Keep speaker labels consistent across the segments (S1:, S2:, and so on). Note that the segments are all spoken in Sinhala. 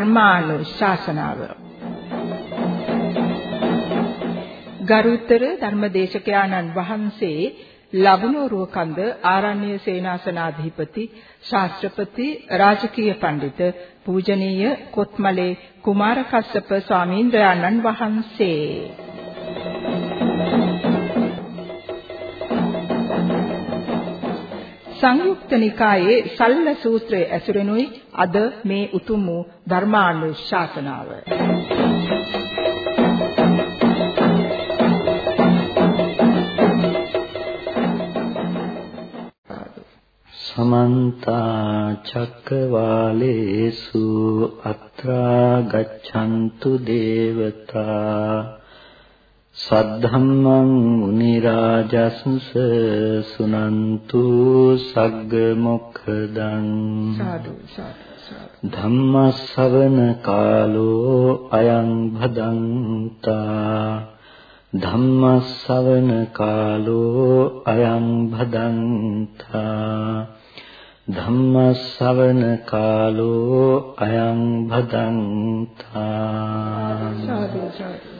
S1: ධර්මානුශාසනාව. ගරුතර ධර්මදේශකයාණන් වහන්සේ ලබුනෝරුව කන්ද ආරණ්‍ය සේනාසනාධිපති ශාස්ත්‍රපති රාජකීය පඬිත පූජනීය කොත්මලේ කුමාරකස්සප ස්වාමීන්ද්‍රයන්න් වහන්සේ. සංයුක්ත නිකායේ සල්ල සූත්‍රයේ ඇසුරෙනුයි අද මේ උතුම් වූ ධර්මානුශාසනාව.
S2: සමන්ත චක්කවාලේසු අත්‍රා ගච්ඡන්තු දේවතා සද්ධම්මං මුනි රාජස්ස සුනන්තු සග්ග මොක්ඛදං සාදු සාදු. ධම්මස්සවන කාලෝ අයං භදන්තා. ධම්මස්සවන කාලෝ අයං භදන්තා. ධම්මස්සවන කාලෝ අයං භදන්තා. සාදු සාදු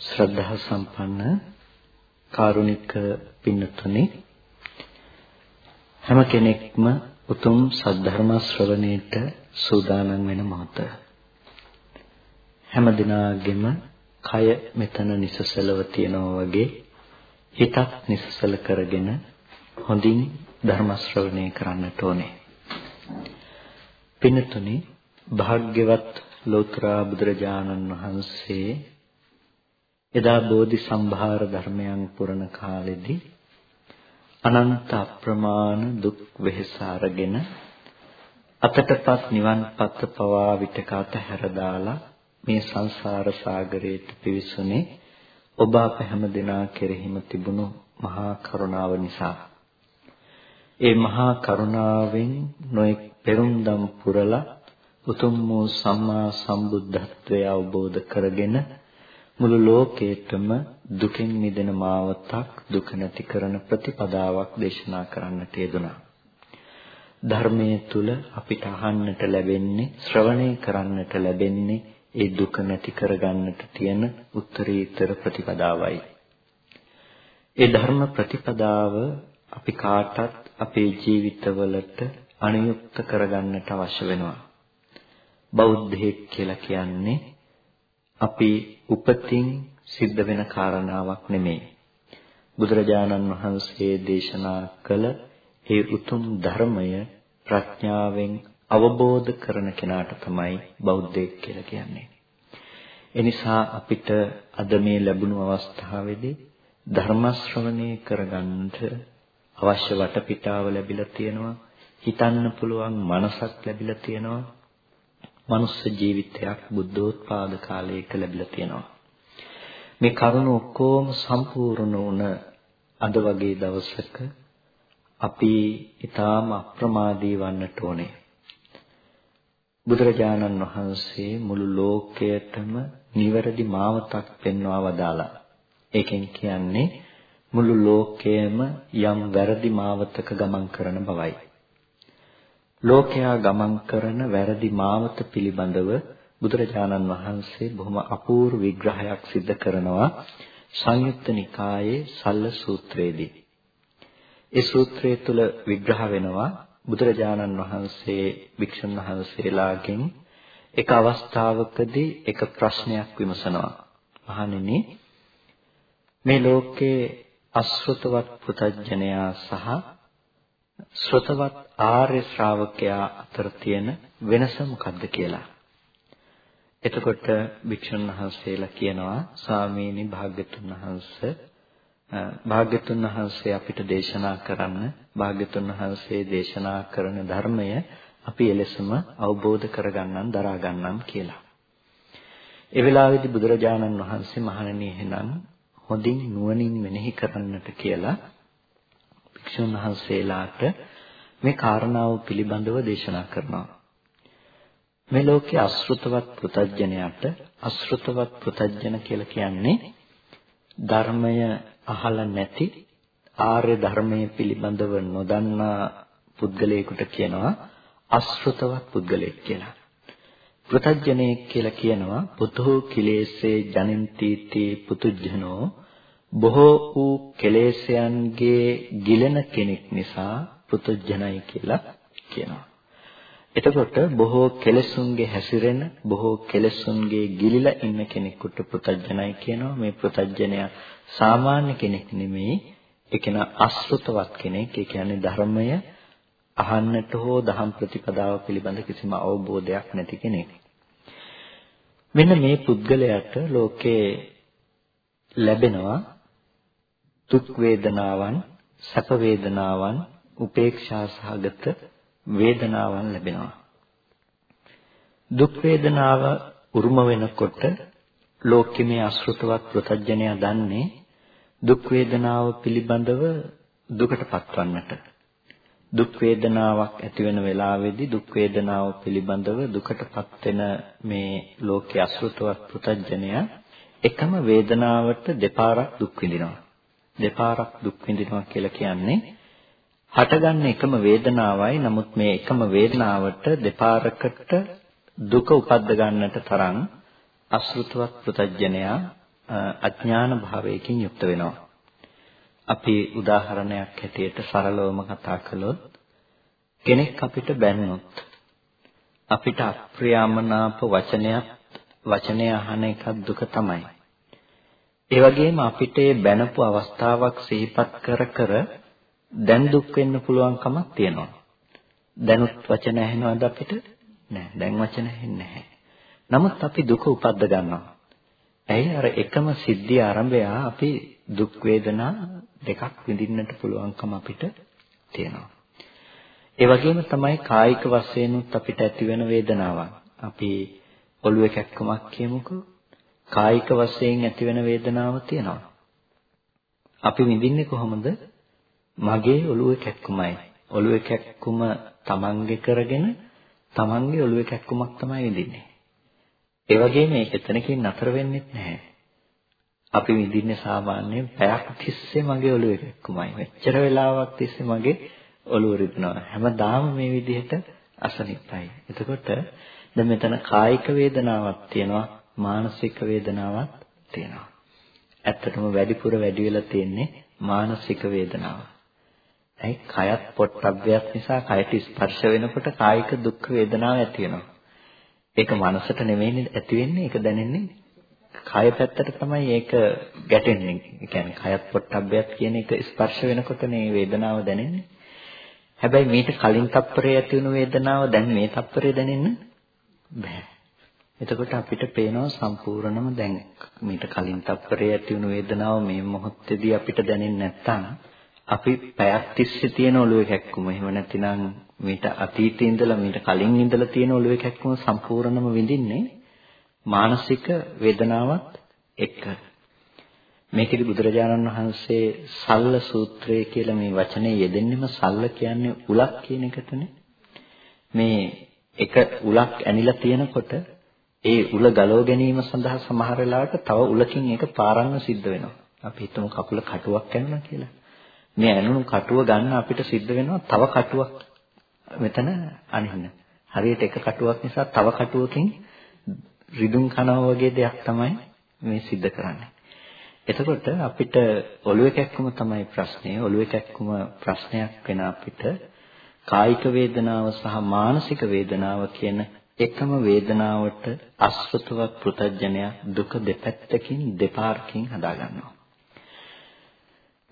S2: ශ්‍රද්ධා සම්පන්න කාරුණික පින්නතුනි හැම කෙනෙක්ම උතුම් සද්ධර්ම ශ්‍රවණයට සූදානම් වෙන මොහොත. හැම දිනාගෙම කය මෙතන නිසසලව තියනවා වගේ හිතත් නිසසල කරගෙන හොඳින් ධර්ම ශ්‍රවණය කරන්නට ඕනේ. පින්නතුනි භාග්‍යවත් ලෝතර බුදුරජාණන් වහන්සේ එදා බෝධි සම්භාර ධර්මයන් පුරන කාලෙදී අනන්ත අප්‍රමාණ දුක් වෙහෙස අරගෙන අතටපත් නිවන් පත පවා විටක අතහැර දාලා මේ සංසාර සාගරයට පිවිසුනේ ඔබ අප හැම දෙනා කෙරෙහිම තිබුණු මහා කරුණාව නිසා. ඒ මහා කරුණාවෙන් නොඑක් පෙරුම්දම් පුරලා උතුම් වූ සම්මා සම්බුද්ධත්වය අවබෝධ කරගෙන මුළු ලෝකේටම දුකෙන් මිදෙන මාවතක් දුක නැති කරන ප්‍රතිපදාවක් දේශනා කරන්නට යෙදුනා. ධර්මයේ තුල අපිට අහන්නට ලැබෙන්නේ ශ්‍රවණය කරන්නට ලැබෙන්නේ ඒ දුක නැති කරගන්නට තියෙන උත්තරීතර ප්‍රතිපදාවයි. ඒ ධර්ම ප්‍රතිපදාව අපි කාටත් අපේ ජීවිතවලට අනුයුක්ත කරගන්නට අවශ්‍ය වෙනවා. බෞද්ධයෙක් කියලා කියන්නේ අපි උපතින් සිද්ධ වෙන කාරණාවක් නෙමෙයි. බුදුරජාණන් වහන්සේ දේශනා කළ ඒ උතුම් ධර්මය ප්‍රඥාවෙන් අවබෝධ කරන කෙනාට තමයි බෞද්ධයෙක් කියලා කියන්නේ. එනිසා අපිට අද මේ ලැබුණු අවස්ථාවේදී ධර්ම ශ්‍රවණය කරගන්නට අවශ්‍ය වටපිටාව ලැබිලා තියෙනවා. හිතන්න පුළුවන් මනසක් ලැබිලා තියෙනවා. මනුස්ස ජීවිතයක් බුද්ධෝත්පාද කාලයක ලැබිලා තියෙනවා. මේ කරුණ ඔක්කොම සම්පූර්ණ වුණ අද වගේ දවසක අපි ඊටාම අප්‍රමාදී වන්නට ඕනේ. බුදුරජාණන් වහන්සේ මුළු ලෝකයටම නිවැරදි මාවතක් පෙන්වා වදාලා. ඒකෙන් කියන්නේ මුළු ලෝකයම යම් වැරදි මාවතක ගමන් කරන බවයි. ලෝකයා ගමන් කරන වැරදි මාවත පිළිබඳව බුදුරජාණන් වහන්සේ බොහොම අපූර්ව විග්‍රහයක් සිදු කරනවා සංයුත්ත නිකායේ සල්ල සූත්‍රයේදී. ඒ සූත්‍රය තුල විග්‍රහ වෙනවා බුදුරජාණන් වහන්සේ වික්ෂුන් වහන්සේලාගෙන් එක අවස්ථාවකදී එක ප්‍රශ්නයක් විමසනවා. අහන්නේ මේ ලෝකේ අශ්‍රතවත් පුතඥයා සහ ශ්‍රතවත් ආර්ය ශ්‍රාවකයා අතර තියෙන වෙනස මොකක්ද කියලා. එතකොට භික්ෂුන් වහන්සේලා කියනවා ස්වාමීනි භාග්‍යතුන් වහන්සේ භාග්‍යතුන් වහන්සේ අපිට දේශනා කරන්න භාග්‍යතුන් වහන්සේ දේශනා කරන ධර්මය අපි එලෙසම අවබෝධ කරගන්නම් දරා ගන්නම් කියලා. ඒ වෙලාවේදී බුදුරජාණන් වහන්සේ මහණෙනි එහෙනම් හොඳින් නුවණින් මෙනෙහි කරන්නට කියලා භික්ෂුන් වහන්සේලාට මේ කාරණාව පිළිබඳව දේශනා කරනවා. මේ ලෝකයේ අශෘතවත් පෘතජ්ජනයට අශෘතවත් පෘතජ්ජන කියලා කියන්නේ ධර්මය අහලා නැති ආර්ය ධර්මයේ පිළිබඳව නොදන්නා පුද්ගලයෙකුට කියනවා අශෘතවත් පුද්ගලයෙක් කියලා. පෘතජ්ජනෙක් කියලා කියනවා පුතෝ කිලේසේ ජනින්ති පුතුජ්ජනෝ බොහෝ වූ කෙලෙසයන්ගේ ගිලෙන කෙනෙක් නිසා පුතුජනයි කියලා කියනවා. එතකොට බොහෝ කෙලෙසුන්ගේ හැසිරෙන බොහෝ කෙලෙසුන්ගේ ගිලිලා ඉන්න කෙනෙකුට පුතජනයි කියනවා. මේ පුතජනයා සාමාන්‍ය කෙනෙක් නෙමෙයි. ඒ කියන අසෘතවත් කෙනෙක්. ඒ කියන්නේ ධර්මය අහන්නට හෝ දහම් ප්‍රතිපදාව පිළිබඳ කිසිම අවබෝධයක් නැති කෙනෙක්. මෙන්න මේ පුද්ගලයාට ලෝකේ ලැබෙනවා දුක් වේදනාවන් සැප වේදනාවන් උපේක්ෂා සහගත වේදනාවන් ලැබෙනවා. දුක් වේදනාව උරුම වෙනකොට ලෝකෙමේ අසෘතවත් ප්‍රත්‍යඥය දන්නේ දුක් වේදනාව පිළිබඳව දුකට පත්වන්නට. දුක් වේදනාවක් ඇති වෙන වෙලාවේදී දුක් වේදනාව පිළිබඳව දුකටපත් වෙන මේ ලෝකයේ අසෘතවත් ප්‍රත්‍යඥය එකම වේදනාවට දෙපාරක් දුක් විඳිනවා. දෙපාරක් දුක් විඳිනවා කියලා කියන්නේ හටගන්න එකම වේදනාවයි නමුත් මේ එකම වේදනාවට දෙපාරකට දුක උපද්ද ගන්නට තරම් අසෘතවත් පෘතජ්ජනයා අඥාන භාවයකින් යුක්ත වෙනවා. අපි උදාහරණයක් හැටියට සරලවම කතා කළොත් කෙනෙක් අපිට බැන්නොත් අපිට අප්‍රියමනාප වචනයක් වචනය අහන එකක් දුක තමයි. ඒ වගේම අපිට බැනපු අවස්ථාවක් සිහිපත් කර කර දැන් දුක් වෙන්න පුළුවන් කමක් තියෙනවා. දැනුත් වචන ඇහෙනවද අපිට? නෑ. දැන් වචන ඇහෙන්නේ නැහැ. නමුත් අපි දුක උපද්ද ගන්නවා. ඇයි අර එකම සිද්ධිය ආරම්භය අපි දුක් වේදනා දෙකක් විඳින්නට පුළුවන්කම අපිට තියෙනවා. ඒ වගේම තමයි කායික වශයෙන්ුත් අපිට ඇති වෙන වේදනාවක්. අපි ඔළුවේ කැක්කමක් කියමුකෝ. කායික වශයෙන් ඇතිවෙන වේදනාව තියෙනවා. අපි විඳින්නේ කොහොමද? මගේ ඔළුවේ කැක්කුමයි. ඔළුවේ කැක්කුම තමන්ගේ කරගෙන තමන්ගේ ඔළුවේ කැක්කුමක් තමයි විඳින්නේ. ඒ වගේම මේක එතනකින් නතර වෙන්නේ නැහැ. අපි විඳින්නේ සාමාන්‍යයෙන් පැයක් තිස්සේ මගේ ඔළුවේ කැක්කුමයි. මෙච්චර වෙලාවක් තිස්සේ මගේ ඔළුව රිදෙනවා. හැමදාම මේ විදිහට අසනිපයි. එතකොට දැන් මෙතන කායික වේදනාවක් තියෙනවා මානසික වේදනාවක් තියෙනවා. ඇත්තටම වැඩිපුර වැඩි වෙලා තියෙන්නේ මානසික වේදනාව. ඇයි කයත් පොට්ටබ්බයක් නිසා කයට ස්පර්ශ වෙනකොට කායික දුක් වේදනාව ඇති වෙනවා. ඒක මනසට නෙමෙයි ඇති වෙන්නේ ඒක දැනෙන්නේ කය පැත්තට තමයි ඒක ගැටෙන්නේ. ඒ කියන්නේ කයත් පොට්ටබ්බයක් කියන එක ස්පර්ශ වෙනකොට මේ වේදනාව දැනෙන්නේ. හැබැයි මීට කලින් තප්පරේ ඇති වුණු වේදනාව දැන් මේ තප්පරේ දැනෙන්න බෑ. එතකොට අපිට පේනවා සම්පූර්ණම දැන් මීට කලින් තප්පරේ ඇති වුණු වේදනාව මේ මොහොතේදී අපිට දැනෙන්නේ නැත්නම් අපි පැයක් තිස්සේ තියෙන ඔළුවේ කැක්කුම. එහෙම නැතිනම් මීට අතීතේ ඉඳලා මීට කලින් ඉඳලා තියෙන ඔළුවේ කැක්කුම සම්පූර්ණම විඳින්නේ මානසික වේදනාවත් එක්ක. මේකෙදි බුදුරජාණන් වහන්සේ සල්ල සූත්‍රය කියලා මේ වචනේ යෙදෙන්නෙම සල්ල කියන්නේ උලක් කියන එකටනේ මේ එක උලක් ඇනිලා තියෙනකොට ඒ උල ගලව ගැනීම සඳහා සමහර වෙලාවට තව උලකින් ඒක පාරන්න සිද්ධ වෙනවා. අපි හිතමු කකුල කටුවක් කරනවා කියලා. මේ ඇනුණු කටුව ගන්න අපිට සිද්ධ වෙනවා තව කටුවක් මෙතන අනින්න. හරියට එක කටුවක් නිසා තව කටුවකින් රිදුම් කනවා වගේ දෙයක් තමයි මේ සිද්ධ කරන්නේ. එතකොට අපිට ඔළුවේ කැක්කුම තමයි ප්‍රශ්නේ. ඔළුවේ කැක්කුම ප්‍රශ්නයක් වෙන අපිට කායික වේදනාව සහ මානසික වේදනාව කියන එකම වේදනාවට අසෘතවත් පෘතජ්ජනය දුක දෙපැත්තකින් දෙපාරකින් හදා ගන්නවා.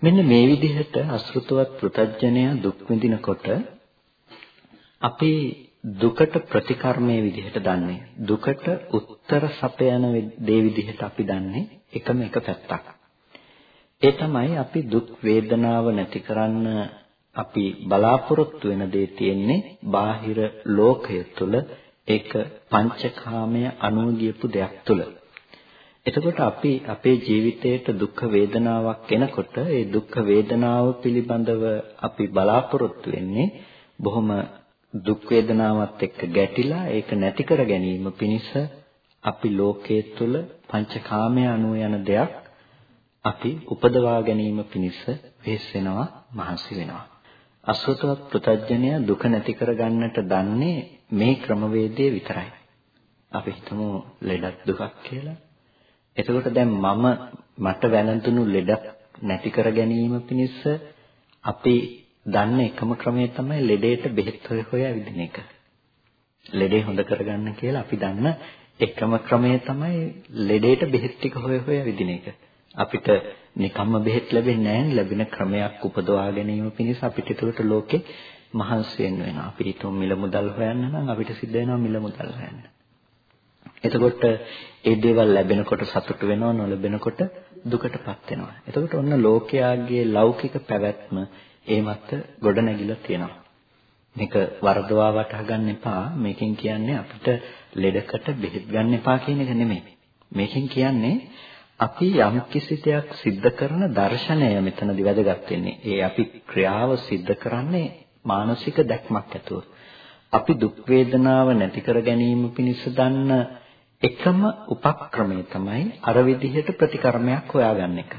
S2: මෙන්න මේ විදිහට අසෘතවත් පෘතජ්ජනය දුක් විඳිනකොට අපි දුකට ප්‍රතිකර්මයේ විදිහට දන්නේ දුකට උත්තර සපයන දේ විදිහට අපි දන්නේ එකම එක පැත්තක්. ඒ තමයි අපි දුක් වේදනාව නැති කරන්න අපි බලාපොරොත්තු වෙන දේ තියෙන්නේ බාහිර ලෝකය තුළ ඒක පංචකාමය අනුගියපු දෙයක් තුල. එතකොට අපි අපේ ජීවිතයට දුක් වේදනාවක් එනකොට ඒ දුක් වේදනාව පිළිබඳව අපි බලාපොරොත්තු වෙන්නේ බොහොම දුක් වේදනාවත් එක්ක ගැටිලා ඒක නැති කර ගැනීම පිණිස අපි ලෝකයේ තුල පංචකාමය අනුව යන දෙයක් අපි උපදවා ගැනීම පිණිස වෙහෙස් වෙනවා මහන්සි වෙනවා අසුතවත් ප්‍රතඥය දුක නැති කර ගන්නට දන්නේ මේ ක්‍රමවේදය විතරයි අපි හිතමු ලෙඩක් දුකක් කියලා එතකොට දැන් මම මට වැළඳුණු ලෙඩක් නැති කර ගැනීම පිණිස අපි දන්න එකම ක්‍රමය තමයි ලෙඩේට බෙහෙත් හොය හොයා විදින එක. ලෙඩේ හොඳ කරගන්න කියලා අපි දන්න එකම ක්‍රමය තමයි ලෙඩේට බෙහෙත් ටික හොය හොයා විදින එක. අපිට නිකම්ම බෙහෙත් ලැබෙන්නේ නැහැ ලැබෙන ක්‍රමයක් උපදවා ගැනීම පිණිස අපිට ඒකට ලෝකේ මහන්සි වෙන්න වෙනවා. අපි හිතමු මිල මුදල් හොයන්න නම් අපිට සිද්ධ වෙනවා මිල මුදල් හොයන්න. එතකොට ඒ දේවල් ලැබෙනකොට සතුට වෙනවා නොලැබෙනකොට දුකටපත් වෙනවා. එතකොට ඔන්න ලෝකයාගේ ලෞකික පැවැත්ම ඒ මත ගොඩ නැගිලා තියෙනවා. මේක වරදවා වටහා ගන්න එපා. මේකෙන් කියන්නේ අපිට ලෙඩකට බෙහෙත් ගන්න එපා කියන එක නෙමෙයි. මේකෙන් කියන්නේ අපි යම් කිසි දෙයක් සිද්ධ කරන දර්ශනය මෙතනදි වැදගත් වෙන්නේ. ඒ අපි ක්‍රියාව සිද්ධ කරන්නේ මානසික දැක්මක් ඇතුව. අපි දුක් වේදනාව නැති කර ගැනීම පිණිස දන්න එකම උපක්‍රමය තමයි අර විදිහට ප්‍රතිකර්මයක් හොයාගන්න එක.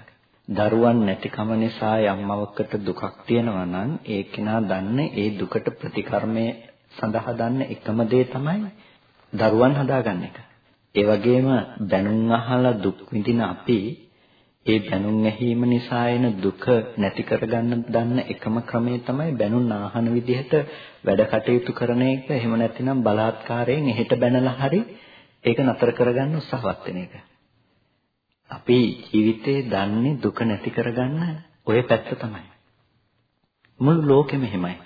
S2: දරුවන් නැතිකම නිසා යම්මවකට දුකක් තියෙනවා නම් ඒ කෙනා දන්නේ ඒ දුකට ප්‍රතිකර්මය සඳහා දන්න එකම දේ තමයි දරුවන් හදාගන්න එක. ඒ වගේම බැනුම් අහලා දුක් විඳින අපි ඒ බැනුම් ඇහිීම නිසා එන දුක නැති කරගන්න දන්න එකම ක්‍රමය තමයි බැනුම් ආහන විදිහට වැඩ කටයුතු කරන එක. එහෙම නැතිනම් බලාත්කාරයෙන් එහෙට බැනලා හරි ඒක නතර කරගන්න උත්සාහවත් වෙන එක. අපි ජීවිතේ දන්නේ දුක නැති කරගන්න ඔය පැත්ත තමයි. මුළු ලෝකෙම එහෙමයි.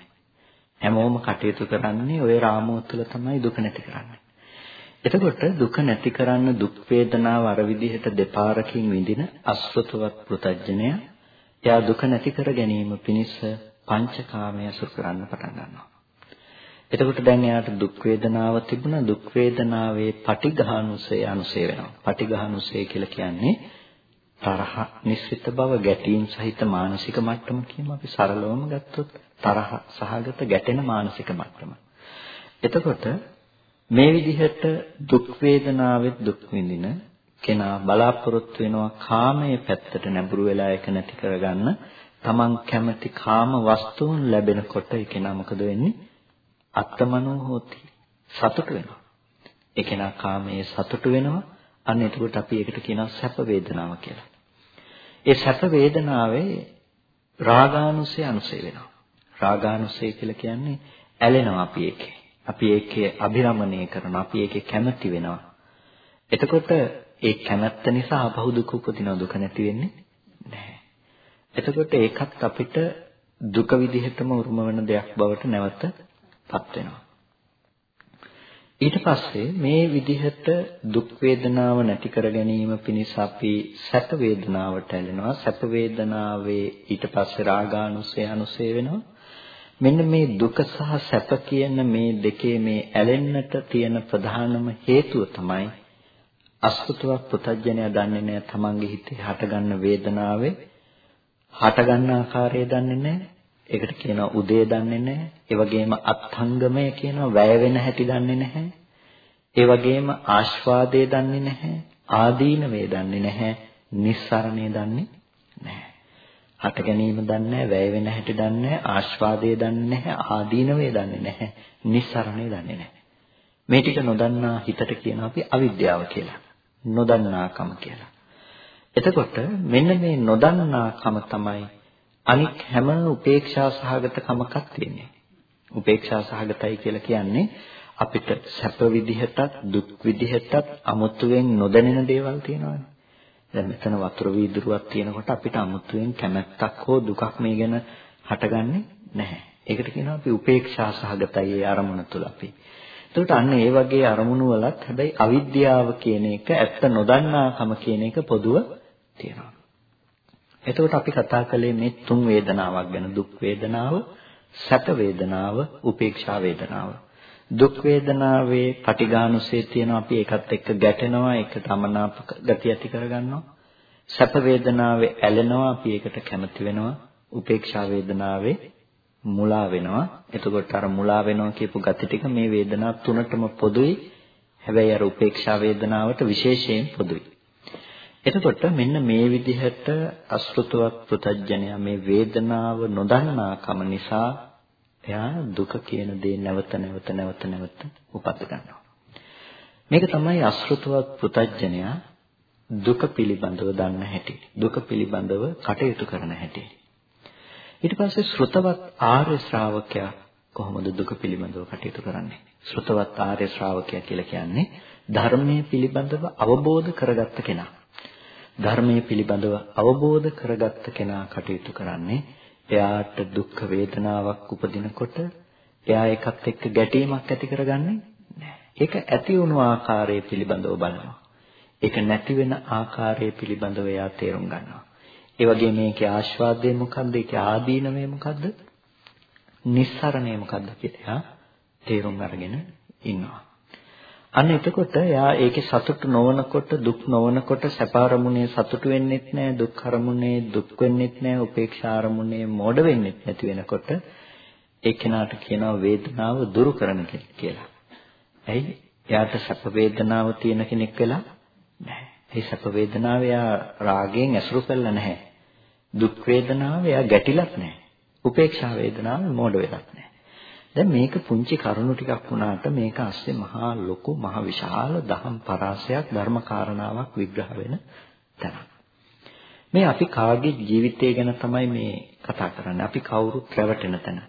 S2: හැමෝම කටයුතු කරන්නේ ওই රාමුව තුළ තමයි දුක නැති කරන්නේ. එතකොට දුක නැති කරන්න දුක් වේදනාව අර විදිහට දෙපාරකින් විඳින අස්වතවත් පෘතජ්ජනය එයා දුක නැති කර ගැනීම පිණිස පංචකාමය සුර කරන්න පටන් ගන්නවා. එතකොට දැන් එයාට දුක් වේදනාව තිබුණා දුක් වේදනාවේ පටිඝානුසය අනුසය වෙනවා. පටිඝානුසය කියලා කියන්නේ තරහ නිස්සිත බව ගැටීම් සහිත මානසික මට්ටම කියමු අපි සරලවම ගත්තොත් තරහ සහගත ගැටෙන මානසික මට්ටම. එතකොට මේ විදිහට දුක් වේදනාවෙත් දුක් විඳින කෙනා බලාපොරොත්තු වෙනවා කාමයේ පැත්තට නැඹුරු වෙලා ඒක නැති කරගන්න තමන් කැමති කාම වස්තුන් ලැබෙනකොට ඒ කෙනා මොකද වෙන්නේ අත්තමනෝ හෝති සතුට වෙනවා. ඒ කෙනා කාමයේ සතුට වෙනවා. අන්න එතකොට අපි ඒකට කියනවා සැප වේදනාව කියලා. ඒ සැප වේදනාවේ රාගානුසය අනුසය වෙනවා. රාගානුසය කියලා කියන්නේ ඇලෙනවා අපි ඒකේ. අපි ඒකේ අභිරමණය කරනවා. අපි ඒකේ කැමැති වෙනවා. එතකොට ඒ කැමැත්ත නිසා අපහු දුක උපදින දුක නැති වෙන්නේ නැහැ. එතකොට ඒකත් අපිට දුක විදිහටම උරුම වෙන දෙයක් බවට නැවත පත් වෙනවා. ඊට පස්සේ මේ විදිහට දුක් වේදනාව නැති කර ගැනීම පිණිස අපි සැප වේදනාවට ඇලෙනවා සැප වේදනාවේ ඊට පස්සේ රාගානුසය අනුසය වෙනවා මෙන්න මේ දුක සහ සැප කියන මේ දෙකේ මේ ඇලෙන්නට තියෙන ප්‍රධානම හේතුව තමයි අසුතුවක් පුතඥය දන්නේ නැහැ තමන්ගේ හිතේ හටගන්න වේදනාවේ හටගන්න ආකාරය දන්නේ නැහැ ඒකට කියනවා උදේ දන්නේ නැහැ. ඒ වගේම අත්ංගමය කියනවා වැය වෙන හැටි දන්නේ නැහැ. ඒ වගේම ආස්වාදයේ දන්නේ නැහැ. ආදීනවේ දන්නේ නැහැ. නිස්සරණේ දන්නේ නැහැ. හට ගැනීම දන්නේ නැහැ, වැය වෙන හැටි දන්නේ නැහැ, ආස්වාදයේ දන්නේ නැහැ, ආදීනවේ දන්නේ නැහැ, නිස්සරණේ දන්නේ නැහැ. මේ ටික නොදන්නා හිතට කියනවා අපි අවිද්‍යාව කියලා. නොදන්නාකම කියලා. එතකොට මෙන්න මේ නොදන්නාකම තමයි අනික් හැම උපේක්ෂා සහගත කමක් තියෙන්නේ. උපේක්ෂා සහගතයි කියලා කියන්නේ අපිට සැප විදිහටත් දුක් විදිහටත් අමුතුවෙන් නොදැනෙන දේවල් තියෙනවානේ. දැන් මෙතන වතුර වීදුරුවක් තියෙනකොට අපිට අමුතුවෙන් කැමැත්තක් හෝ දුකක් මේ ගැන හටගන්නේ නැහැ. ඒකට කියනවා අපි උපේක්ෂා සහගතයි ඒ අරමුණ තුළ අපි. එතකොට අන්න ඒ වගේ අරමුණු වලත් හැබැයි අවිද්‍යාව කියන එක ඇත්ත නොදන්නාකම කියන එක පොදුව තියෙනවා. එතකොට අපි කතා කළේ මේ තුන් වේදනාවක් ගැන දුක් වේදනාව, සැප වේදනාව, උපේක්ෂා වේදනාව. දුක් වේදනාවේ පටිඝානුසය තියෙනවා අපි ඒකත් එක්ක ගැටෙනවා ඒකට අමනාප ගතිය ඇති කරගන්නවා. සැප වේදනාවේ ඇලෙනවා අපි ඒකට කැමති වෙනවා. උපේක්ෂා වේදනාවේ මුලා වෙනවා. එතකොට අර මුලා වෙනවා කියපු ගති ටික මේ වේදනා තුනටම පොදුයි. හැබැයි අර උපේක්ෂා වේදනාවට විශේෂයෙන් පොදුයි. එතකොට මෙන්න මේ විදිහට අසෘතවත් පෘතජ්ජනයා මේ වේදනාව නොදන්නාකම නිසා එයා දුක කියන දේ නැවත නැවත නැවත නැවත උපත් ගන්නවා. මේක තමයි අසෘතවත් පෘතජ්ජනයා දුක පිළිබඳව දන්න හැටි. දුක පිළිබඳව කටයුතු කරන හැටි. ඊට පස්සේ ශ්‍රුතවත් ආර්ය ශ්‍රාවකයා කොහොමද දුක පිළිබඳව කටයුතු කරන්නේ? ශ්‍රුතවත් ආර්ය ශ්‍රාවකයා කියලා කියන්නේ ධර්මයේ පිළිබඳව අවබෝධ කරගත්ත කෙනා. ධර්මයේ පිළිබඳව අවබෝධ කරගත්ත කෙනා කටයුතු කරන්නේ එයාට දුක් වේදනාවක් උපදිනකොට එයා ඒකත් එක්ක ගැටීමක් ඇති කරගන්නේ නැහැ. ඒක ඇති වුණු ආකාරය පිළිබඳව බලනවා. ඒක නැති වෙන ආකාරය පිළිබඳව එයා තේරුම් ගන්නවා. ඒ වගේ මේකේ ආස්වාදය මොකද්ද? ඒකේ ආදීනවය මොකද්ද? නිස්සරණය මොකද්ද කියලා තේරුම් අරගෙන ඉන්නවා. අන්න එතකොට එයා ඒකේ සතුටු නොවනකොට දුක් නොවනකොට සැප අරමුණේ සතුටු වෙන්නෙත් නැහැ දුක් අරමුණේ දුක් වෙන්නෙත් නැහැ උපේක්ෂා අරමුණේ මෝඩ වෙන්නෙත් නැති වෙනකොට ඒ කෙනාට කියනවා වේදනාව දුරු කරන කියලා. ඇයි? එයාට සැප වේදනාව තියෙන කෙනෙක් වෙලා නැහැ. ඒ සැප වේදනාව එයා රාගයෙන් ඇසුරු කළා නැහැ. දුක් වේදනාව එයා ගැටිලත් නැහැ. උපේක්ෂා වේදනාව මෝඩ වෙලත් නැහැ. දැන් මේක පුංචි කරුණු ටිකක් වුණාට මේක ASCII මහා ලොකු මහ විශාල දහම් පරාසයක් ධර්ම කාරණාවක් විග්‍රහ වෙන තැන. මේ අපි කාගේ ජීවිතය ගැන තමයි මේ කතා කරන්නේ. අපි කවුරුත් රැවටෙන තැන.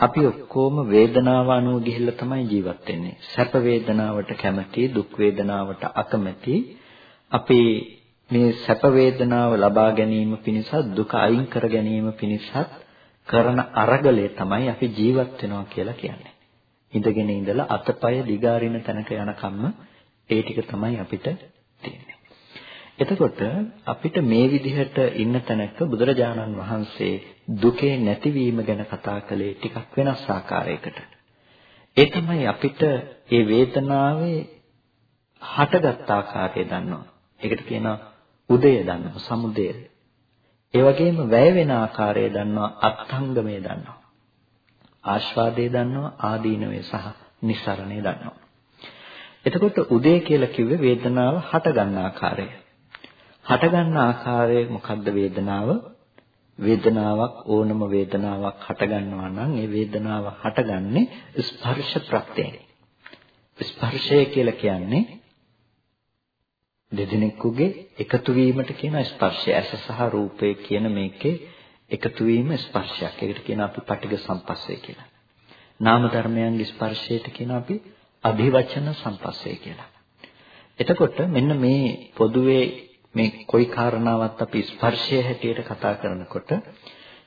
S2: අපි ඔක්කොම වේදනාව අනුව ගිහිල්ලා තමයි ජීවත් වෙන්නේ. සැප වේදනාවට කැමති, දුක් වේදනාවට අකමැති. අපි මේ සැප වේදනාව ලබා ගැනීම පිණිසත් දුක අයින් කර ගැනීම පිණිසත් කරන අරගලය තමයි අපි ජීවත් වෙනවා කියලා කියන්නේ. ඉඳගෙන ඉඳලා අතපය දිගාරින තැනක යනකම්ම ඒ ටික තමයි අපිට තියෙන්නේ. එතකොට අපිට මේ විදිහට ඉන්න තැනක බුදුරජාණන් වහන්සේ දුකේ නැතිවීම ගැන කතා කළේ ටිකක් වෙනස් ආකාරයකට. ඒ තමයි අපිට මේ වේදනාවේ හටගත් ආකාරය දන්නවා. ඒකට කියනවා උදය දන්නවා, සමුදය. ඒ වගේම වැය වෙන ආකාරය දන්නවා අත්ංගමය දන්නවා. ආස්වාදයේ දන්නවා ආදීනවේ සහ නිස්සරණේ දන්නවා. එතකොට උදේ කියලා කිව්වේ වේදනාව හට ගන්න ආකාරය. හට ගන්න ආකාරය මොකද්ද වේදනාව? වේදනාවක් ඕනම වේදනාවක් හට ගන්නවා නම් ඒ වේදනාව හටගන්නේ ස්පර්ශ ප්‍රත්‍යයෙන්. ස්පර්ශය කියලා කියන්නේ දෙදෙනෙකුගේ එකතු වීමට කියන ස්පර්ශය ඇස සහ රූපය කියන මේකේ එකතු වීම ස්පර්ශයක්. ඒකට කියන අපි පටිඝ සම්පස්සේ කියලා. නාම ධර්මයන්ගේ ස්පර්ශයට කියන අපි අධිවචන සම්පස්සේ කියලා. එතකොට මෙන්න මේ පොදුවේ මේ කොයි කාරණාවක් අපි ස්පර්ශය හැටියට කතා කරනකොට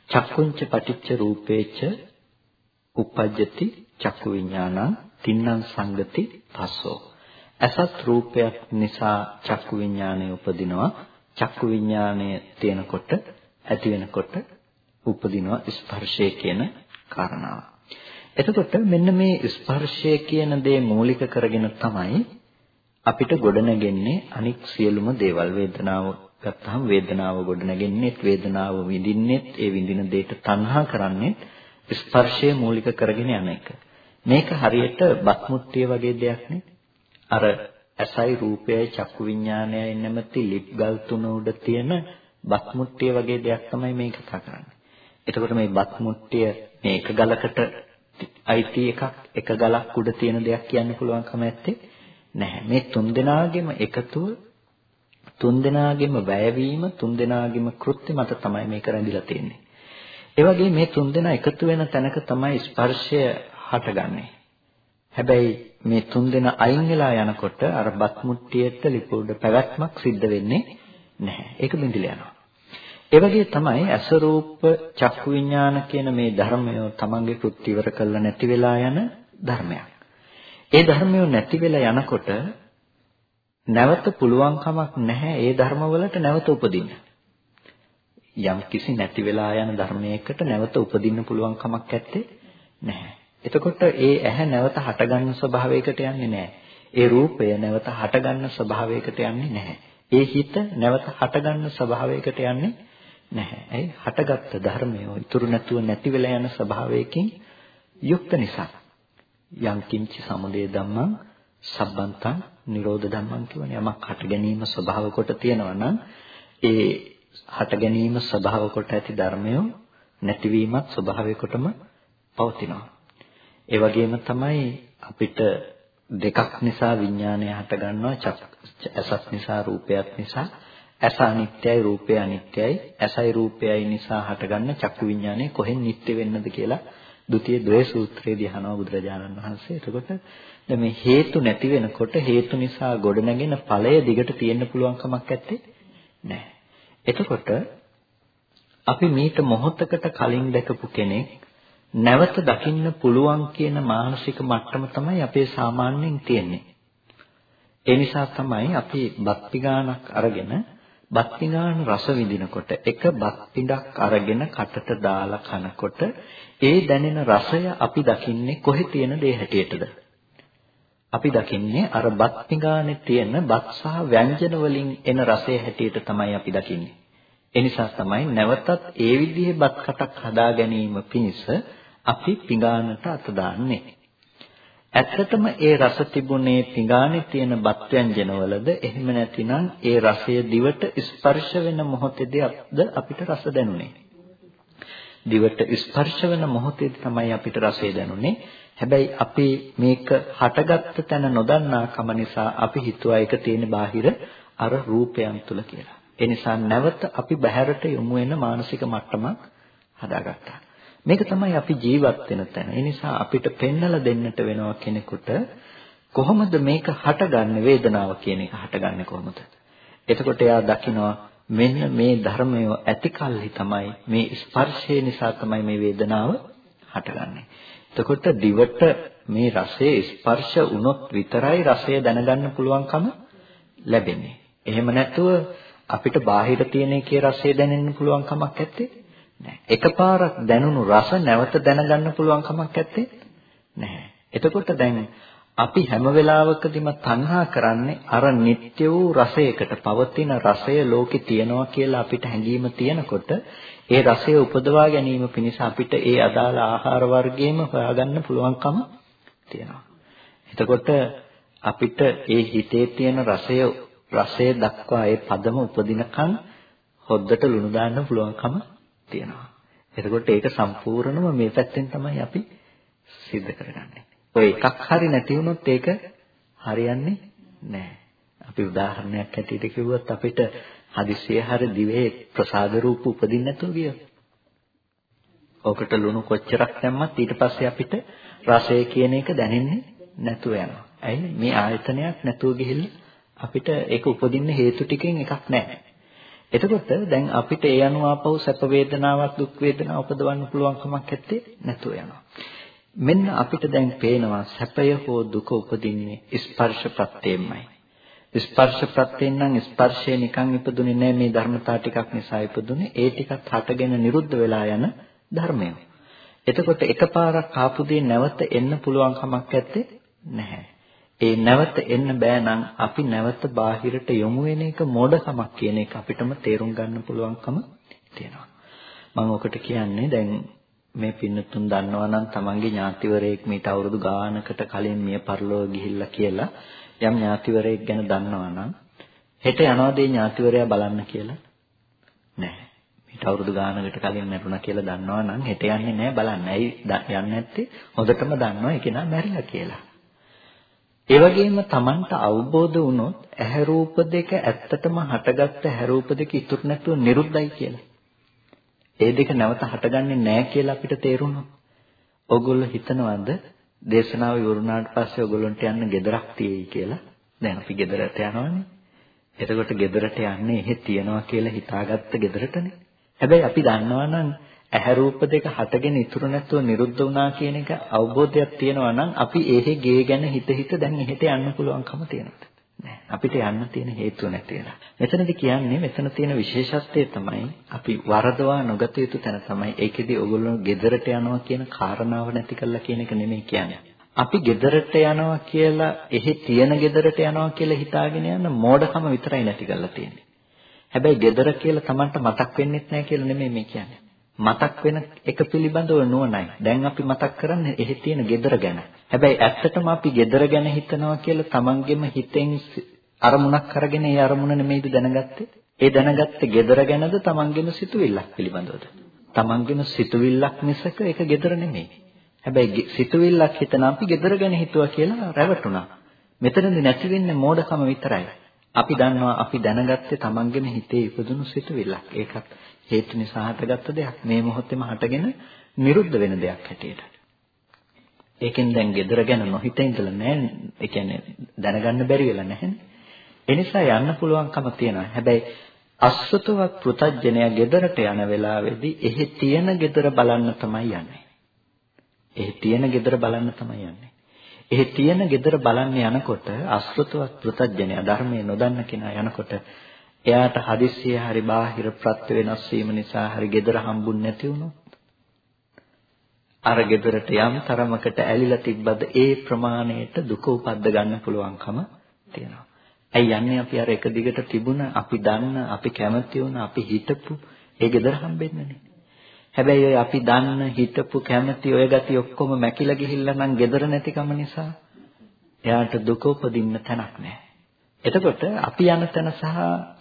S2: චක්කුංච පටිච්ච රූපේච උපජ්ජති චක්කු විඥානං තින්නම් සංගති පස්සෝ අසත් රූපයක් නිසා චක්කු විඥානය උපදිනවා. චක්කු විඥානය තියෙනකොට ඇති වෙනකොට උපදිනවා ස්පර්ශය කියන කාරණාව. එතකොට මෙන්න මේ ස්පර්ශය කියන දේ මූලික කරගෙන තමයි අපිට ගොඩනගෙන්නේ අනික් සියලුම දේවල් වේදනාව ගත්තාම වේදනාව ගොඩනගෙන්නේ වේදනාව විඳින්නේ ඒ විඳින දෙයට තණ්හා කරන්නේ ස්පර්ශය මූලික කරගෙන යන එක. මේක හරියට බත් මුට්ටිය වගේ දෙයක් නේ. අර ඇසයි රූපයයි චක්කු විඥානයයි නැමැති ලිප් ගල් තුන උඩ තියෙන බත් මුට්ටිය වගේ දෙයක් තමයි මේ කතා කරන්නේ. එතකොට මේ බත් මුට්ටිය මේ එක ගලකට අයිති එකක් එක ගලක් උඩ තියෙන දෙයක් කියන්න පුළුවන්කම නැත්තේ නැහැ. මේ තුන් දෙනාගේම එකතුව තුන් දෙනාගේම වැයවීම තුන් දෙනාගේම කෘත්‍ය මත තමයි මේක රැඳිලා තියෙන්නේ. ඒ වගේ මේ තුන් දෙනා එකතු වෙන තැනක තමයි ස්පර්ශය හටගන්නේ. හැබැයි මේ තුන් දෙනා අයින් වෙලා යනකොට අර බත් මුට්ටියට ලිපුඩ පැවැත්මක් සිද්ධ වෙන්නේ නැහැ. ඒක බිඳිලා යනවා. ඒ වගේ තමයි අස රූප චක්කු විඥාන කියන මේ ධර්මය තමන්ගේ කෘත්‍ය ඉවර කළා නැති වෙලා යන ධර්මයක්. ඒ ධර්මය නැති වෙලා යනකොට නැවත පුළුවන් කමක් නැහැ ඒ ධර්මවලට නැවත උපදින්න. යම් කිසි නැති වෙලා යන ධර්මයකට නැවත උපදින්න පුළුවන් කමක් නැත්තේ නැහැ. එතකොට ඒ ඇහැ නැවත හටගන්න ස්වභාවයකට යන්නේ නැහැ. ඒ රූපය නැවත හටගන්න ස්වභාවයකට යන්නේ නැහැ. ඒ හිත නැවත හටගන්න ස්වභාවයකට යන්නේ නැහැ. ඇයි? හටගත්ත ධර්මය ඉතුරු නැතුව නැති වෙලා යන ස්වභාවයකින් යුක්ත නිසා. යම් කිංචි සමුදය ධම්මං සබ්බන්තං නිරෝධ ධම්මං කියවනේ යමක් හට ගැනීම ස්වභාව කොට තියෙනවා නම් ඒ හට ගැනීම ස්වභාව කොට ඇති ධර්මය නැතිවීමත් ස්වභාවයකොටම පවතිනවා. ඒ වගේම තමයි අපිට දෙකක් නිසා විඥානය හට ගන්නවා ඇසත් නිසා රූපයත් නිසා ඇස අනිත්‍යයි රූපය අනිත්‍යයි ඇසයි රූපයයි නිසා හටගන්න චක්කු විඥානය කොහෙන් නිට්ටය වෙන්නද කියලා ဒုတိ ය ද්වේ සූත්‍රයේදී අහනවා බුදුරජාණන් වහන්සේ. එතකොට දැන් මේ හේතු නැති වෙනකොට හේතු නිසා ගොඩනැගෙන ඵලය දිගට තියෙන්න පුළුවන් කමක් නැත්තේ නැහැ. එතකොට අපි මීට මොහොතකට කලින් දැකපු කෙනෙක් නැවත දකින්න පුළුවන් කියන මානසික මට්ටම තමයි අපේ සාමාන්‍යයෙන් තියෙන්නේ. ඒ නිසා තමයි අපි බත් පිගානක් අරගෙන බත් පිඟාන රස විඳිනකොට එක බත් පිඟක් අරගෙන කටට දාලා කනකොට ඒ දැනෙන රසය අපි දකින්නේ කොහේ තියෙන දේ හැටියටද අපි දකින්නේ අර බත් පිඟානේ තියෙන බත් සහ ව්‍යංජන වලින් එන රසය හැටියට තමයි අපි දකින්නේ ඒ නිසා තමයි නැවතත් ඒ විදිහේ බත් කටක් හදා ගැනීම පිණිස අපි පිඟානට අත දාන්නේ. ඇත්තටම ඒ රස තිබුණේ පිඟානේ තියෙන බත් ව්‍යංජනවලද එහෙම නැතිනම් ඒ රසය දිවට ස්පර්ශ වෙන මොහොතේදීද අපිට රස දැනුනේ. දිවට ස්පර්ශ වෙන මොහොතේදී තමයි අපිට රසය දැනුනේ. හැබැයි අපි මේක හටගත්ත තැන නොදන්නා කම නිසා අපි හිතුවා ඒක තියෙන බාහිර අර රූපයන් තුල කියලා. ඒ නිසා නැවත අපි බහැරට යොමු වෙන මානසික මට්ටමක් හදාගත්තා. මේක තමයි අපි ජීවත් වෙන තැන. ඒ නිසා අපිට පෙන්නලා දෙන්නට වෙනවා කෙනෙකුට කොහොමද මේක හටගන්නේ වේදනාව කියන එක හටගන්නේ කොහොමද? එතකොට එයා දකිනවා මෙන්න මේ ධර්මය ඇතිකල්හි තමයි මේ ස්පර්ශය නිසා තමයි මේ වේදනාව හටගන්නේ. එතකොට දිවට මේ රසයේ ස්පර්ශ වුණොත් විතරයි රසය දැනගන්න පුළුවන්කම ලැබෙන්නේ. එහෙම නැතුව අපිට බාහිර තියෙන එකේ රසය දැනෙන්න පුළුවන් කමක් නැත්තේ. නැහැ. එකපාරක් දැනුණු රස නැවත දැනගන්න පුළුවන් කමක් නැත්තේ නැහැ. එතකොට දැන් අපි හැම වෙලාවකදීම තණ්හා කරන්නේ අර නিত্য වූ රසයකට පවතින රසය ලෝකේ තියනවා කියලා අපිට හැඟීම තියෙනකොට ඒ රසය උපදවා ගැනීම පිණිස අපිට ඒ අදාළ ආහාර වර්ගයේම හොයාගන්න පුළුවන්කම තියෙනවා. එතකොට අපිට ඒ හිතේ තියෙන රසය රසය දක්වා ඒ පදම උපදිනකන් හොද්දට ලුණු දාන්න පුළුවන්කම තියෙනවා. එතකොට ඒක සම්පූර්ණම මේ පැත්තෙන් තමයි අපි සිද්ධ කරගන්නේ. ඔය එකක් හරි නැති වුණොත් ඒක හරියන්නේ නැහැ. අපි උදාහරණයක් ඇටියට කිව්වොත් අපිට හදිස්සිය හරි දිවේ ප්‍රසාද රූප උපදින්න නැතුව ගියොත්. ඔකට ලුණු කොච්චරක් දැම්මත් ඊට පස්සේ අපිට රසය කියන එක දැනෙන්නේ නැතුව යනවා. ඇයි මේ ආයතනයක් නැතුව ගිහිල්ලා අපිට ඒක උපදින්න හේතු ටිකෙන් එකක් නැහැ. එතකොට දැන් අපිට ඒ අනුව ආපහු සැප වේදනාවක් දුක් වේදනාවක් උපදවන්න පුළුවන් කමක් නැත්තේ නැතුව යනවා. මෙන්න අපිට දැන් පේනවා සැපය හෝ දුක උපදින්නේ ස්පර්ශ ප්‍රත්‍යයෙන්මයි. ස්පර්ශ ප්‍රත්‍යයෙන් නම් ස්පර්ශය නිකන් ඉපදුනේ නැහැ මේ ධර්මතා ටිකක් නිසා ඉපදුනේ. ඒ ටිකත් හටගෙන නිරුද්ධ වෙලා යන ධර්මය. එතකොට එකපාරක් ආපු දේ නැවත එන්න පුළුවන් කමක් නැත්තේ නැහැ. ඒ නැවත එන්න බෑ නම් අපි නැවත බාහිරට යොමු වෙන එක මෝඩකමක් කියන එක අපිටම තේරුම් ගන්න පුළුවන්කම තියෙනවා. මම ඔකට කියන්නේ දැන් මේ පින්නතුන් දන්නවා නම් තමන්ගේ ඥාතිවරයෙක් මීට අවුරුදු ගානකට කලින් මිය පරලෝ ගිහිල්ලා කියලා යම් ඥාතිවරයෙක් ගැන දන්නවා නම් හෙට යනවාද ඒ ඥාතිවරයා බලන්න කියලා නැහැ. මීට අවුරුදු ගානකට කලින් මැරුණා කියලා දන්නවා නම් හෙට යන්නේ නැහැ බලන්න. ඇයි යන්නේ නැත්තේ? හොඳටම දන්නවා ඒ කෙනා මැරිලා කියලා. ඒ වගේම Tamanට අවබෝධ වුණොත් ඇහැ රූප දෙක ඇත්තටම හටගත්ත ඇහැ රූප දෙක ඉතුරු නැතුව නිරුද්ධයි කියලා. ඒ දෙක නැවත හටගන්නේ නැහැ කියලා අපිට තේරුණොත් ඔගොල්ලෝ හිතනවද දේශනාව ඉවරුනාට පස්සේ ඔයගොල්ලන්ට යන්න ගෙදරක් තියෙයි කියලා. දැන් අපි ගෙදරට යනවනේ. එතකොට ගෙදරට යන්නේ එහෙ තියනවා කියලා හිතාගත්ත ගෙදරටනේ. හැබැයි අපි දන්නවා නම් ඇහැ රූප දෙක හටගෙන ඉතුරු නැතුව නිරුද්ධ වුණා කියන එක අවබෝධයක් තියෙනවා නම් අපි එහෙ ගේ ගැන හිත හිත දැන් එහෙට යන්න පුළුවන්කම තියෙනවා. නෑ. අපිට යන්න තියෙන හේතුව නැතිලා. මෙතනදී කියන්නේ මෙතන තියෙන විශේෂත්වය තමයි අපි වරදවා නොගත යුතු තැන තමයි ඒකෙදි ඔයගොල්ලෝ ගෙදරට යනවා කියන කාරණාව නැති කළා කියන එක නෙමෙයි කියන්නේ. අපි ගෙදරට යනවා කියලා එහි තියෙන ගෙදරට යනවා කියලා හිතාගෙන යන මෝඩකම විතරයි නැති කරලා තියෙන්නේ. හැබැයි ගෙදර කියලා Tamanට මතක් වෙන්නෙත් නැහැ කියලා නෙමෙයි මේ කියන්නේ. මතක් වෙන එක පිළිබඳව නුවණයි. දැන් අපි මතක් කරන්නේ එහි තියෙන gedara ගැන. හැබැයි ඇත්තටම අපි gedara ගැන හිතනවා කියලා තමන්ගෙම හිතෙන් අරමුණක් අරගෙන ඒ අරමුණ නෙමෙයිද දැනගත්තේ? ඒ දැනගත්තේ gedara ගැනද තමන්ගෙම සිතුවිල්ලක් පිළිබඳවද? තමන්ගෙම සිතුවිල්ලක් මිසක ඒක gedara නෙමෙයි. හැබැයි සිතුවිල්ලක් හිතන අපි gedara ගැන හිතුවා කියලා රැවටුණා. මෙතනදී නැති වෙන්නේ මෝඩකම විතරයි. අපි දන්නවා අපි දැනගත්තේ තමන්ගෙම හිතේ ඉපදුණු සිතුවිල්ලක්. ඒකත් හේතු නිසා හටගත්ත දෙයක්. මේ මොහොතේම හටගෙන නිරුද්ධ වෙන දෙයක් හැටියට. ඒකෙන් දැන් gedara ගැන නොහිත ඉඳලා නැහැ. ඒ කියන්නේ දැනගන්න බැරි වෙලා නැහැනේ. ඒ නිසා යන්න පුළුවන්කම තියෙනවා. හැබැයි අසුතවත් පෘතජ්ජනයා ගෙදරට යන වෙලාවේදී එහි තියෙන ගෙදර බලන්න තමයි යන්නේ. එහි තියෙන ගෙදර බලන්න තමයි යන්නේ. එහි තියෙන ගෙදර බලන්න යනකොට අසෘතවත් පෘතජ්ජනයා ධර්මයේ නොදන්න කෙනා යනකොට එයාට හදිස්සියේ හරි බාහිර ප්‍රත්‍ය වෙනස් වීම නිසා හරි ගෙදර හම්බුන්නේ නැති වුණොත් අර ගෙදරට යම් තරමකට ඇලිලා තිබ්බද ඒ ප්‍රමාණයට දුක උපද්ද ගන්න පුළුවන්කම තියෙනවා. ඇයි යන්නේ අපි අර එක දිගට තිබුණ අපි දන්න අපි කැමති වුණ අපි හිතපු ඒ ගෙදර හම්බෙන්නේ හැබැයි ඔය අපි දන්න හිතපු කැමති ඔය ගති ඔක්කොම මැකිලා ගිහිල්ලා නම් gedara නැතිකම නිසා එයාට දුක උපදින්න තැනක් නැහැ. එතකොට අපි යන තැන සහ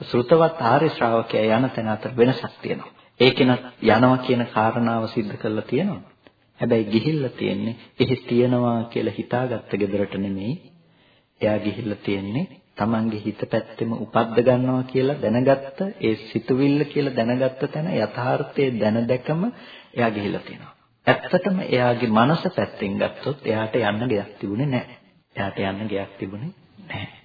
S2: ශ්‍රුතවත් ආර්ය ශ්‍රාවකයා යන තැන අතර වෙනසක් තියෙනවා. ඒකෙනත් යනවා කියන කාරණාව सिद्ध කරලා තියෙනවා. හැබැයි ගිහිල්ලා තියෙන්නේ එහි තියනවා කියලා හිතාගත්ත gedarට නෙමෙයි. එයා ගිහිල්ලා තියෙන්නේ තමන්ගේ හිත පැත්තෙම උපද්ද ගන්නවා කියලා දැනගත්ත ඒ සිතුවිල්ල කියලා දැනගත්ත තැන යථාර්ථයේ දැන දැකම එයා ගිහිල්ලා තියෙනවා. ඇත්තටම එයාගේ මනස පැත්තෙන් ගත්තොත් එයාට යන්න ගයක් තිබුණේ නැහැ. එයාට යන්න ගයක් තිබුණේ නැහැ.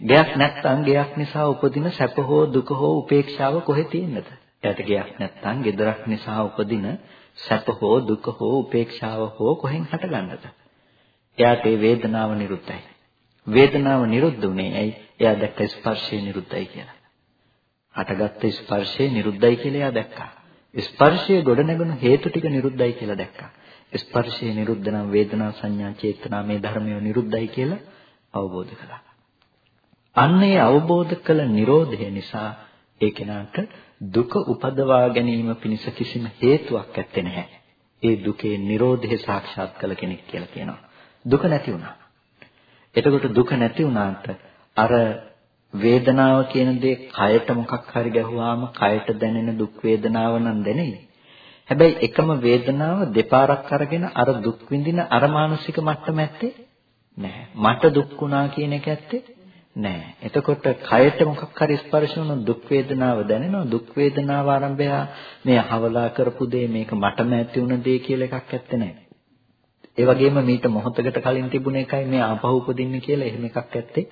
S2: ගයක් නැත්නම් ගයක් නිසා උපදින සැප හෝ දුක හෝ උපේක්ෂාව කොහෙ තියෙන්නද? එයාට ගයක් නැත්නම් gedarak නිසා උපදින සැප හෝ දුක හෝ උපේක්ෂාව හෝ කොහෙන් හටගන්නද? එයාට ඒ වේදනාව නිරුද්ධයි. වේදනාව නිරුද්ධ වුණේ ඇයි? එයා දැක්ක ස්පර්ශය නිරුද්ධයි කියලා. හටගත්ත ස්පර්ශය නිරුද්ධයි කියලා එයා දැක්කා. ස්පර්ශයේ ගොඩ නැගුණු හේතු ටික නිරුද්ධයි කියලා දැක්කා. ස්පර්ශය නිරුද්ධ නම් වේදනා සංඥා චේතනා මේ ධර්මය නිරුද්ධයි කියලා අවබෝධ කළා. අන්නේ අවබෝධ කළ Nirodha නිසා ඒ කෙනාට දුක උපදවා ගැනීම පිණිස කිසිම හේතුවක් ඇත්තේ නැහැ. ඒ දුකේ Nirodhe සාක්ෂාත් කළ කෙනෙක් කියලා කියනවා. දුක නැති වුණා. එතකොට දුක නැති වුණාට අර වේදනාව කියන දේ කයට මොකක් හරි ගැහුවාම කයට දැනෙන දුක් වේදනාව නම් දැනෙයි. හැබැයි එකම වේදනාව දෙපාරක් අරගෙන අර දුක් විඳින අර මානසික මට්ටම ඇත්තේ නැහැ. මට දුක් වුණා කියන එක ඇත්තේ නැහැ. එතකොට කයට මොකක් හරි ස්පර්ශ වුණොත් දුක් වේදනාව දැනෙනවා. දුක් වේදනාව ආරම්භය මේ හවලා කරපු දේ මේක මටම ඇති වුණ දේ කියලා එකක් ඇත්තේ නැහැ. ඒ වගේම මීට මොහොතකට කලින් තිබුණ එකයි මේ ආපහු උපදින්නේ කියලා එහෙම එකක් ඇත්තේ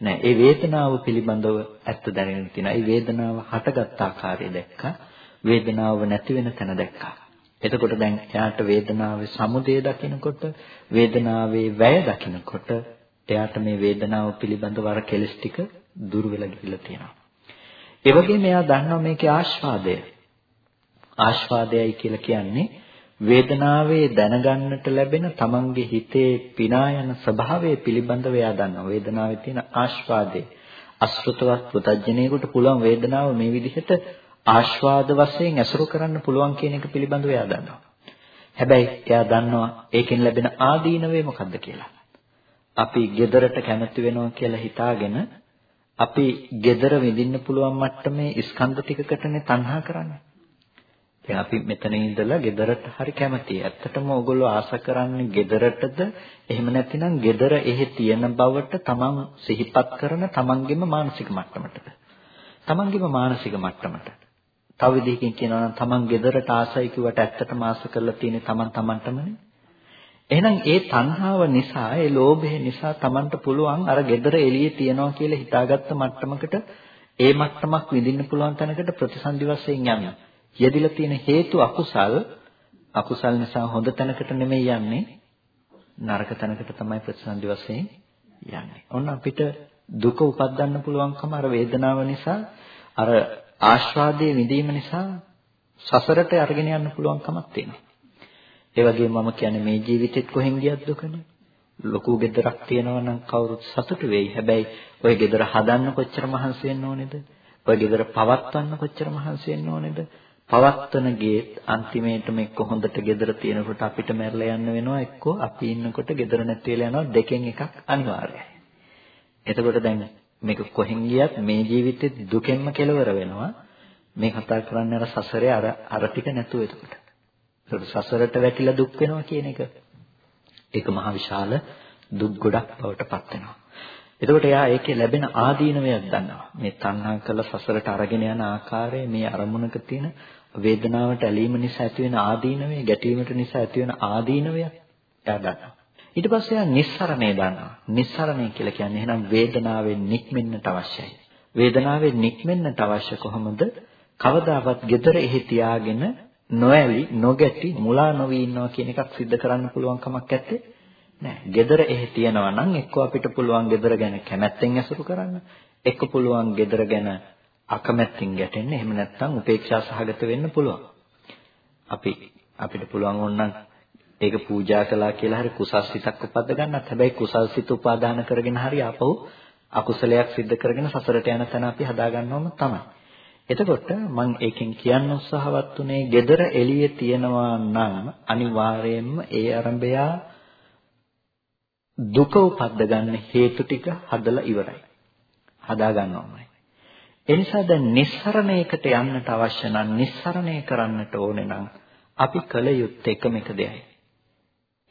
S2: නෑ. ඒ වේදනාව පිළිබඳව ඇත්ත දැනගෙන තියෙනවා. ඒ වේදනාව හටගත් ආකාරය දැක්කා. වේදනාව නැති වෙන තැන දැක්කා. එතකොට දැන් එයාට වේදනාවේ සමුදය දකිනකොට වේදනාවේ වැය දකිනකොට එයාට මේ වේදනාව පිළිබඳව අර කෙලස් ටික දුර වෙලා ගිහිල්ලා තියෙනවා. ඒ වගේම එයා දන්නවා මේකේ ආස්වාදය. ආස්වාදයයි කියලා කියන්නේ වේදනාවේ දැනගන්නට ලැබෙන තමන්ගේ හිතේ පිනා යන ස්වභාවය පිළිබඳව එයා දන්නවා. වේදනාවේ තියෙන ආස්වාදේ. අසෘතවත් පුතඥයෙකුට පුළුවන් වේදනාව මේ විදිහට ආස්වාද වශයෙන් ඇසුරු කරන්න පුළුවන් කියන එක පිළිබඳව එයා දන්නවා. හැබැයි එයා දන්නවා ඒකෙන් ලැබෙන ආදීනවේ මොකද්ද කියලා. අපි gedaraට කැමති වෙනවා කියලා හිතාගෙන අපි gedara විඳින්න පුළුවන් මට්ටමේ ස්කන්ධ ටිකකටනේ තණ්හා කරන්නේ. දැන් අපි මෙතන ඉඳලා ගෙදරට හරි කැමතියි. ඇත්තටම ඕගොල්ලෝ ආස කරන්නේ ගෙදරටද එහෙම නැතිනම් ගෙදර එහෙ තියෙන බවට තමන් සිහිපත් කරන තමන්ගේම මානසික මට්ටමටද? තමන්ගේම මානසික මට්ටමට. තව විදිහකින් කියනවා නම් තමන් ගෙදරට ආසයි කිව්වට ඇත්තටම ආස කරලා තියෙන්නේ තමන් තමන්ටමනේ. එහෙනම් ඒ තණ්හාව නිසා, ඒ ලෝභය නිසා තමන්ට පුළුවන් අර ගෙදර එළියේ තියනවා කියලා හිතාගත්ත මට්ටමකට ඒ මට්ටමක් විඳින්න පුළුවන් තැනකට ප්‍රතිසන්දි වශයෙන් යන්න. යෙදිලා තියෙන හේතු අකුසල් අකුසල් නිසා හොඳ තැනකට නෙමෙයි යන්නේ නරක තැනකට තමයි ප්‍රතිසන්දි වශයෙන් යන්නේ. ඔන්න අපිට දුක උපදින්න පුළුවන්කම අර වේදනාව නිසා අර ආස්වාදයේ විඳීම නිසා සසරට අරගෙන යන්න පුළුවන්කමක් තියෙනවා. ඒ වගේම මම කියන්නේ මේ ජීවිතෙත් කොහෙන් ගියත් දුකනේ. ලොකු ගෙදරක් තියෙනවා නම් කවුරුත් සතුටු වෙයි. හැබැයි ওই ගෙදර හදන්න කොච්චර මහන්සි වෙන්න ඕනේද? ওই ගෙදර පවත්වන්න කොච්චර මහන්සි වෙන්න ඕනේද? පවත්වන ගේත් අන්තිමේටම එක්ක හොඳට ගෙදර තියෙනකොට අපිට මැරලා යන්න වෙනවා එක්ක අපි ඉන්නකොට ගෙදර නැති වෙලා යනවා දෙකෙන් එකක් අනිවාර්යයි. එතකොට දැන් මේක කොහෙන් ගියත් මේ ජීවිතේ දුකෙන්ම කෙලවර වෙනවා. මේ කතා කරන්නේ අර සසරේ අර අර ටික නැතුව එතකොට. ඒකට සසරට වැටිලා දුක් වෙනවා කියන එක. ඒක මහ විශාල දුක් ගොඩක් බවට පත් වෙනවා. එතකොට එයා ඒකේ ලැබෙන ආදීනවයක් දන්නවා. මේ තණ්හා කළ සසරට අරගෙන යන ආකාරය මේ අරමුණක තියෙන වේදනාවට ඇලීම නිසා ඇති වෙන ආදීනවය, ගැටීමට නිසා ඇති වෙන ආදීනවය එයා දන්නවා. ඊට පස්සේ එයා නිස්සරණය දන්නවා. නිස්සරණය කියලා කියන්නේ එහෙනම් වේදනාවෙන් නික්මෙන්නට අවශ්‍යයි. වේදනාවෙන් නික්මෙන්නට අවශ්‍ය කොහොමද? කවදාවත් gedara එහි තියාගෙන නොඇලි, නොගැටි, මුලා නොවි ඉන්නවා කියන එකක් सिद्ध කරන්න පුළුවන් කමක් නැත්තේ. නෑ. gedara එහි තියනවා නම් එක්ක අපිට පුළුවන් gedara ගැන කැමැත්තෙන් ඇසුරු කරන්න, එක්ක පුළුවන් gedara ගැන අකමැත්තෙන් ගැටෙන්න. එහෙම නැත්නම් උපේක්ෂා සහගත වෙන්න පුළුවන්. අපි අපිට පුළුවන් ඕනනම් ඒක පූජා කළා කියලා හරි කුසල් සිතක් උපද්ද ගන්නත්. හැබැයි කුසල් සිත උපාදාන කරගෙන හරි ආපහු අකුසලයක් සිද්ධ කරගෙන සසරට යන තැන අපි හදා ගන්නවම තමයි. එතකොට මම ඒකෙන් කියන්න උත්සාහවත් උනේ gedara එළියේ තියනවා නම් අනිවාර්යයෙන්ම ඒ අරඹයා දුක උපද්ද ගන්න හේතු ටික හදලා ඉවරයි. හදා ගන්නවමයි. ඒ නිසා දැන් නිස්සරණයකට යන්නට අවශ්‍ය නම් නිස්සරණය කරන්නට ඕනේ නම් අපි කල යුත්තේ එකම එක දෙයයි.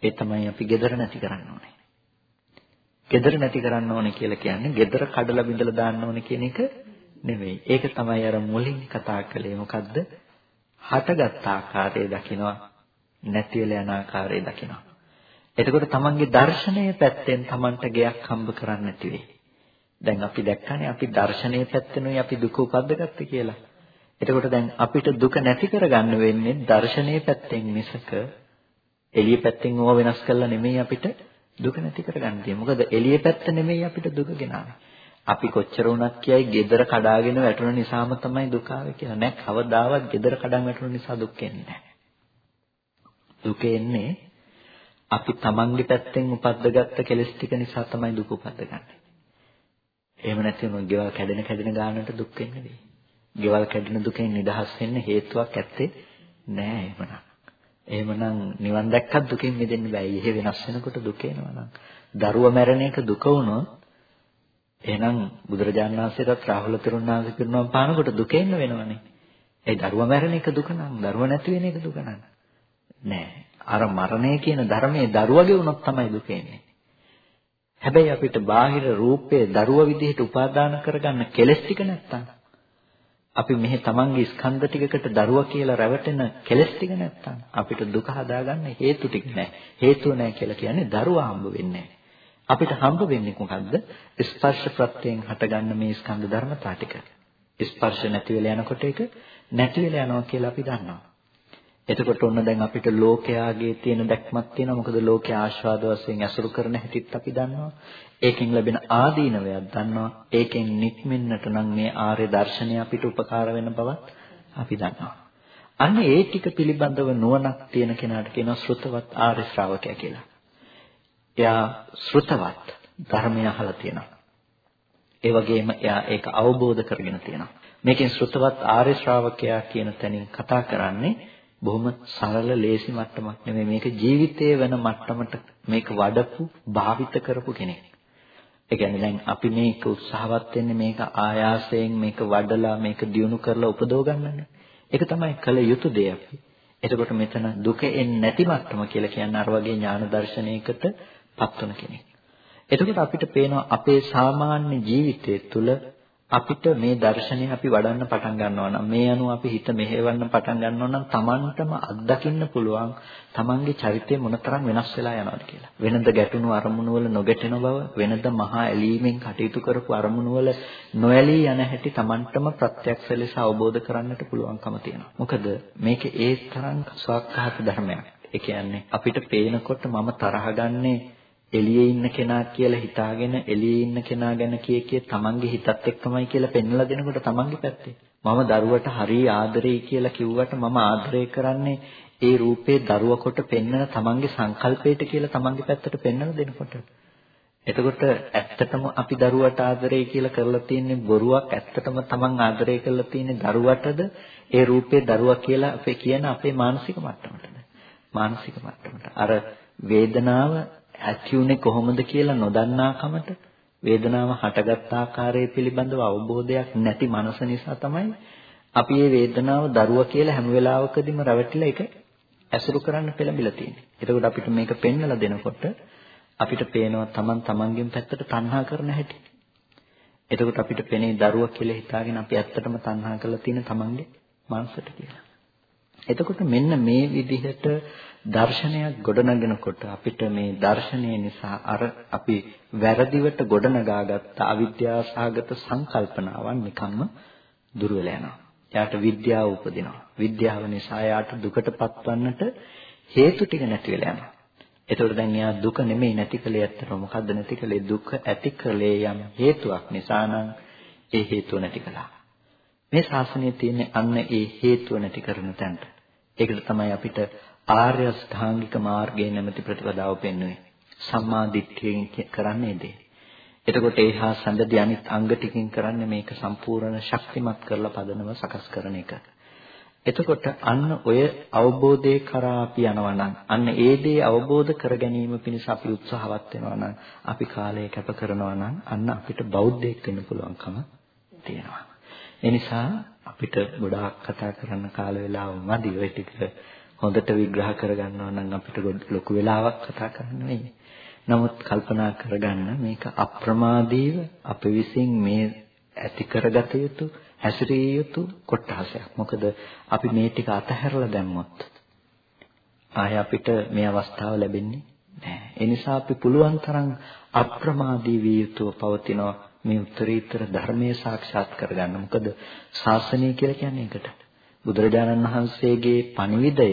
S2: ඒ තමයි අපි gedara නැති කරන්න ඕනේ. gedara නැති කරන්න ඕනේ කියලා කියන්නේ gedara කඩලා බිඳලා දාන්න ඕනේ කියන එක නෙවෙයි. ඒක තමයි අර මුලින් කතා කළේ මොකද්ද? හටගත් ආකාරය දකිනවා නැති වෙලා යන ආකාරය දකිනවා. එතකොට තමන්ගේ දර්ශනීය පැත්තෙන් තමන්ට ගයක් හම්බ කරන්න නැති වෙයි. දැන් අපි දැක්කනේ අපි දර්ශනීය පැත්තෙනුයි අපි දුක උපද්දගත්තේ කියලා. එතකොට දැන් අපිට දුක නැති කරගන්න වෙන්නේ දර්ශනීය පැත්තෙන් මිසක එළිය පැත්තෙන් ඕව වෙනස් කළා නෙමෙයි අපිට දුක නැති කරගන්න තියෙන්නේ. මොකද එළිය පැත්ත නෙමෙයි අපිට දුක ගෙනාවේ. අපි කොච්චර වුණත් කියයි gedara කඩාගෙන වැටුණ නිසාම තමයි දුක ආවේ කියලා. නෑ කවදාවත් gedara කඩන් වැටුණ නිසා දුක් එන්නේ නෑ. දුක එන්නේ අපි තමන්ගේ පැත්තෙන් උපද්දගත්ත කෙලස් ටික නිසා තමයි දුක උපද්දගන්නේ. එහෙම නැති වුණොත් ගෙවල් කැඩෙන කැඩෙන ගානට දුක් වෙන්නේ නෙවෙයි. ගෙවල් කැඩෙන දුකෙන් නිදහස් වෙන්න හේතුවක් ඇත්තේ නෑ එහෙමනම්. එහෙමනම් නිවන් දැක්කත් දුකෙන් මිදෙන්න බෑ. එහෙ වෙනස් වෙනකොට දුක එනවා දරුවා මැරෙන එක දුක වුණොත් එහෙනම් බුදුරජාණන් වහන්සේටත් රාහුල තෙරුණාංශ පිරුණම් පානකොට දුක එන්න වෙනවනේ. ඒ දරුවා මැරෙන එක දුක නම්, දරුවා නැති වෙන එක දුක නම්. නෑ. අර මරණය කියන ධර්මයේ දරුවගේ වුණොත් තමයි දුක එන්නේ. හැබැයි අපිට බාහිර රූපයේ දරුවා විදිහට උපාදාන කරගන්න කෙලස් ටික නැත්තම් අපි මෙහි තමන්ගේ ස්කන්ධ ටිකකට දරුවා කියලා රැවටෙන කෙලස් ටික නැත්තම් අපිට දුක හදාගන්න හේතු ටික නැහැ. හේතුව නැහැ කියලා කියන්නේ දරුවා හම්බ වෙන්නේ නැහැ. අපිට හම්බ වෙන්නේ මොකද්ද? ස්පර්ශ ප්‍රත්‍යයෙන් හටගන්න මේ ස්කන්ධ ධර්මතා ටික. ස්පර්ශ නැති වෙලා යනකොට ඒක නැති වෙලා යනවා කියලා අපි දන්නවා. එතකොට ඔන්න දැන් අපිට ලෝකයාගේ තියෙන දැක්මක් තියෙනවා. මොකද ලෝකයේ ආස්වාද වශයෙන් ඇසුරු කරන හැටිත් අපි දන්නවා. ඒකෙන් ලැබෙන ආදීනවයක් දන්නවා. ඒකෙන් නික්මෙන්නට නම් මේ ආර්ය දර්ශනය අපිට උපකාර වෙන බවත් අපි දන්නවා. අන්න ඒ ටික පිළිබඳව නුවණක් තියෙන කෙනාට කියනවා ශ්‍රුතවත් ආර්ය ශ්‍රාවකයා කියලා. එයා ශ්‍රුතවත් ධර්මය අහලා තියෙනවා. ඒ වගේම එයා ඒක අවබෝධ කරගෙන තියෙනවා. මේකෙන් ශ්‍රුතවත් ආර්ය ශ්‍රාවකයා කියන තැනින් කතා කරන්නේ බොහොම සරල ලේසි මට්ටමක් නෙමෙයි මේක ජීවිතයේ වෙන මට්ටමට මේක වඩපු භාවිත කරපු කෙනෙක්. ඒ කියන්නේ දැන් අපි මේක උත්සාහවත් වෙන්නේ මේක ආයාසයෙන් මේක වඩලා මේක දියුණු කරලා උපදව ගන්නනේ. ඒක තමයි කළ යුතු දේ අපි. එතකොට මෙතන දුක එන්නේ නැති මට්ටම කියලා කියන්නේ අර වගේ ඥාන දර්ශනයකට පත්වන කෙනෙක්. එතකොට අපිට පේනවා අපේ සාමාන්‍ය ජීවිතය තුළ අපිට මේ දර්ශනය අපි වඩන්න පටන් ගන්නවා නම් මේ අනුව අපි හිත මෙහෙවන්න පටන් ගන්නවා නම් Tamanටම අත්දකින්න පුළුවන් Tamanගේ චරිතය මොනතරම් වෙනස් වෙලා යනවද කියලා. වෙනද ගැටුණු අරමුණු වල නොගැටෙන බව, වෙනද මහා ඇලීමෙන් කටයුතු කරපු අරමුණු වල නොඇලී යන හැටි Tamanටම ප්‍රත්‍යක්ෂ ලෙස අවබෝධ කරන්නට පුළුවන්කම තියෙනවා. මොකද මේක ඒ තරම් ස්වකහාත ධර්මයක්. ඒ කියන්නේ අපිට පේනකොට මම තරහ ගන්නේ එළියේ ඉන්න කෙනා කියලා හිතාගෙන එළියේ ඉන්න කෙනා ගැන කිය කිය තමන්ගේ හිතත් එක්කමයි කියලා පෙන්වලා දෙනකොට තමන්ගේ පැත්තේ. මම දරුවට හරි ආදරෙයි කියලා කිව්වට මම ආදරය කරන්නේ ඒ රූපේ දරුව කොට පෙන්වන තමන්ගේ සංකල්පයට කියලා තමන්ගේ පැත්තට පෙන්වලා දෙනකොට. එතකොට ඇත්තටම අපි දරුවට ආදරෙයි කියලා කරලා තියෙන්නේ බොරුවක්. ඇත්තටම තමන් ආදරය කරලා තියෙන්නේ දරුවටද? ඒ රූපේ දරුවා කියලා අපේ කියන අපේ මානසික මට්ටමටද? මානසික මට්ටමට. අර වේදනාව ඇති උනේ කොහොමද කියලා නොදන්නාකමට වේදනාව හටගත් ආකාරය පිළිබඳව අවබෝධයක් නැති මනස නිසා තමයි අපි මේ වේදනාව දරුවා කියලා හැම වෙලාවකදීම රැවටිලා ඒක ඇසුරු කරන්න පෙළඹිලා තියෙන්නේ. එතකොට අපිට මේක පෙන්වලා දෙනකොට අපිට පේනවා Taman Tamanගෙන් පැත්තට තණ්හා කරන හැටි. එතකොට අපිට පෙනේ දරුවා කියලා හිතාගෙන අපි ඇත්තටම තණ්හා කරලා තියෙන Tamanගේ මානසට කියලා. එතකොට මෙන්න මේ විදිහට දර්ශනයක් ගොඩනගෙනකොට අපිට මේ දර්ශනය නිසා අර අපි වැරදිවට ගොඩනගාගත්ත අවිද්‍යාසහගත සංකල්පනාවන් නිකම්ම දුර වෙලා යනවා. එයාට විද්‍යාව උපදිනවා. විද්‍යාව නිසා එයාට දුකට පත්වන්නට හේතු ටික නැති වෙලා යනවා. එතකොට දැන් එයා දුක නෙමෙයි නැති කලේ ඇත්තටම මොකද්ද නැති කලේ දුක ඇති කලේ යම් හේතුවක් නිසා නම් ඒ හේතුව නැති කළා. මේ ශාසනයේ තියෙන අන්න ඒ හේතුව නැති කරන තැනට. ඒකට තමයි අපිට ආර්ය ශ්‍රාංගික මාර්ගයේ නැමැති ප්‍රතිපදාව පෙන්වන්නේ. සම්මා දිට්ඨියෙන් කරන්නේ දේ. එතකොට ඒ හා සම්බන්ධ අනිත් අංග ටිකකින් කරන්නේ මේක සම්පූර්ණ ශක්තිමත් කරලා පදනම සකස් කරන එක. එතකොට අන්න ඔය අවබෝධය කරා අපි යනවා නම් අන්න ඒ දේ අවබෝධ කර ගැනීම පිණිස අපි උත්සාහවත් වෙනවා නම් අපි කාලය කැප කරනවා නම් අන්න අපිට බෞද්ධයෙක් වෙන්න පුළුවන්කම තියෙනවා. ඒ නිසා අපිට ගොඩාක් කතා කරන්න කාල වේලාව මදි. ඔය ටික හොඳට විග්‍රහ කරගන්නවා නම් අපිට ලොකු වෙලාවක් කතා කරන්න වෙන්නේ. නමුත් කල්පනා කරගන්න මේක අප්‍රමාදීව අප විසින් මේ ඇති කරගත යුතු හැසිරිය යුතු කොටහසක්. මොකද අපි මේ ටික අතහැරලා දැම්මොත් ආය අපිට මේ අවස්ථාව ලැබෙන්නේ නැහැ. ඒ නිසා අපි පුළුවන් තරම් අප්‍රමාදී විය යුතුව පවතිනවා මේ උත්තරීතර ධර්මයේ සාක්ෂාත් කරගන්න. මොකද ශාසනය කියලා කියන්නේ ඒකට. බුදුරජාණන් වහන්සේගේ පණිවිඩය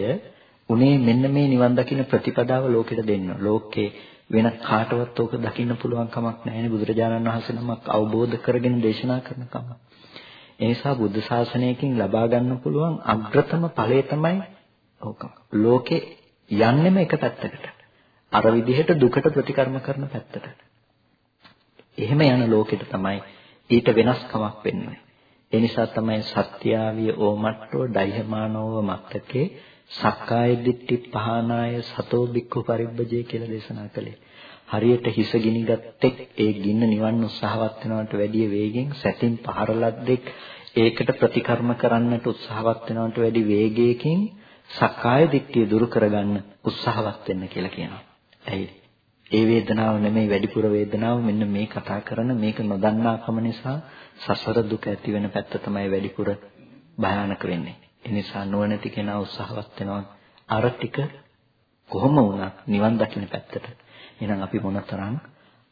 S2: උනේ මෙන්න මේ නිවන් දකින්න ප්‍රතිපදාව ලෝකෙට දෙන්න. ලෝකේ වෙන කාටවත් ඕක දකින්න පුළුවන් කමක් නැහැ බුදුරජාණන් වහන්සේ නමක් අවබෝධ කරගෙන දේශනා කරන කම. ඒ නිසා බුද්ධ ශාසනයකින් ලබා ගන්න පුළුවන් අග්‍රතම ඵලය තමයි ඕක. ලෝකේ යන්නෙම එක පැත්තකට. අර විදිහට දුකට ප්‍රතිකර්ම කරන පැත්තට. එහෙම යන ලෝකෙට තමයි ඊට වෙනස්කමක් වෙන්නේ. ඒ නිසා තමයි සත්‍යාවිය ඕමට්ටෝ ඩයිහමානෝව මත්තකේ සක්කාය දිට්ඨි පහනාය සතෝ බික්ඛු පරිබ්බජේ කියලා දේශනා කළේ. හරියට හිස ගිනිගත්තෙක් ඒ ගින්න නිවන්න උත්සාහවත් වෙනවට වැඩිය වේගෙන් සැතින් පහර ලද්දෙක් ඒකට ප්‍රතිකර්ම කරන්නට උත්සාහවත් වෙනවට වැඩි වේගයකින් සක්කාය දිට්ඨිය දුරු කරගන්න උත්සාහවත් වෙන්න කියලා කියනවා. ඇයි? ඒ වේදනාව නෙමෙයි වැඩිපුර වේදනාව මෙන්න මේ කතා කරන මේක නොදන්නාකම නිසා සසර දුක ඇති වෙන පැත්ත තමයි වැඩිපුර භයානක වෙන්නේ. ඒ නිසා නුවණැති කෙනා උත්සාහවත් වෙනවා අර ටික කොහොම වුණත් නිවන් දකින්න පැත්තට. එහෙනම් අපි මොනතරම්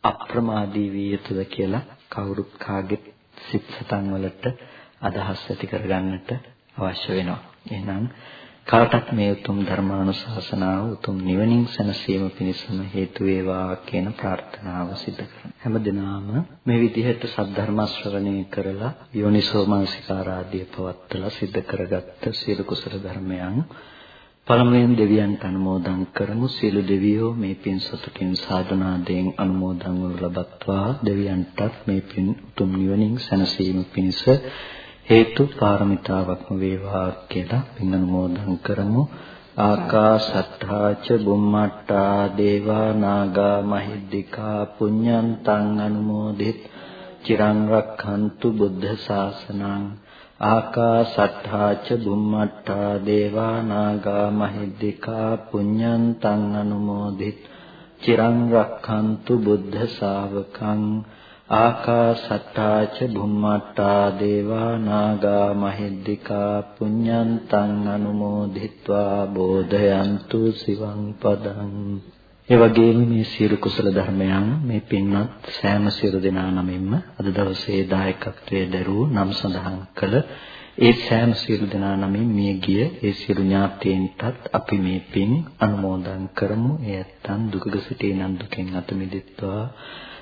S2: අප්‍රමාදී විය යුතුද කියලා කවුරුත් කාගේ සිත් සතන් වලට අදහස් ඇති කරගන්නට අවශ්‍ය වෙනවා. එහෙනම් කාටත් මේ උතුම් ධර්මානුශාසනාව උතුම් නිවනින් සැනසීම පිණිසම හේතු වේවා කියන ප්‍රාර්ථනාව සිදු කරමු. හැමදිනම මේ විදිහට සද්ධර්ම ශ්‍රවණය කරලා යෝනිසෝ මානසිකාරාධිය පවත්තලා සිද්ධ කරගත්ත සියලු කුසල ධර්මයන් පළමුවෙන් දෙවියන්ට අනුමෝදන් කරමු සියලු දෙවියෝ මේ පින් සතුටින් සාධනාවෙන් අනුමෝදන් වනු ලබත්වා දෙවියන්ටත් මේ පින් උතුම් නිවනින් සැනසීම පිණිස හේතු පාරමිතාවක්ම වේවා කියලා පින් අනුමෝදන් කරමු. ආකාශත්තා ච බුම්මට්ටා දේවා නාග මහිද්దికා පුඤ්ඤන්තං අනුමෝදිත. චිරං රක්ඛන්තු බුද්ධ ශාසනං. ආකාශත්තා ච බුම්මට්ටා දේවා නාග මහිද්దికා පුඤ්ඤන්තං අනුමෝදිත. චිරං රක්ඛන්තු බුද්ධ ශාවකං. ආකාසට්ටා ච භුම්මට්ටා දේවා නාග මහිද්దికා පුඤ්ඤන්තං අනුමෝදිත්වා බෝධයන්තු සිවං පදං ඒ වගේම මේ සියලු කුසල ධර්මයන් මේ පින්වත් සෑම සියලු දෙනා නමින්ම අද දවසේ දායකත්වයේ දරූ නම් සඳහන් කළ ඒ සෑම සියලු දෙනා නමින් මිය ගිය ඒ සියලු ඥාතීන්ටත් අපි මේ පින් අනුමෝදන් කරමු. ඒ ඇත්තන් දුකක සිටිනන් දුකෙන් අත මිදෙත්වා.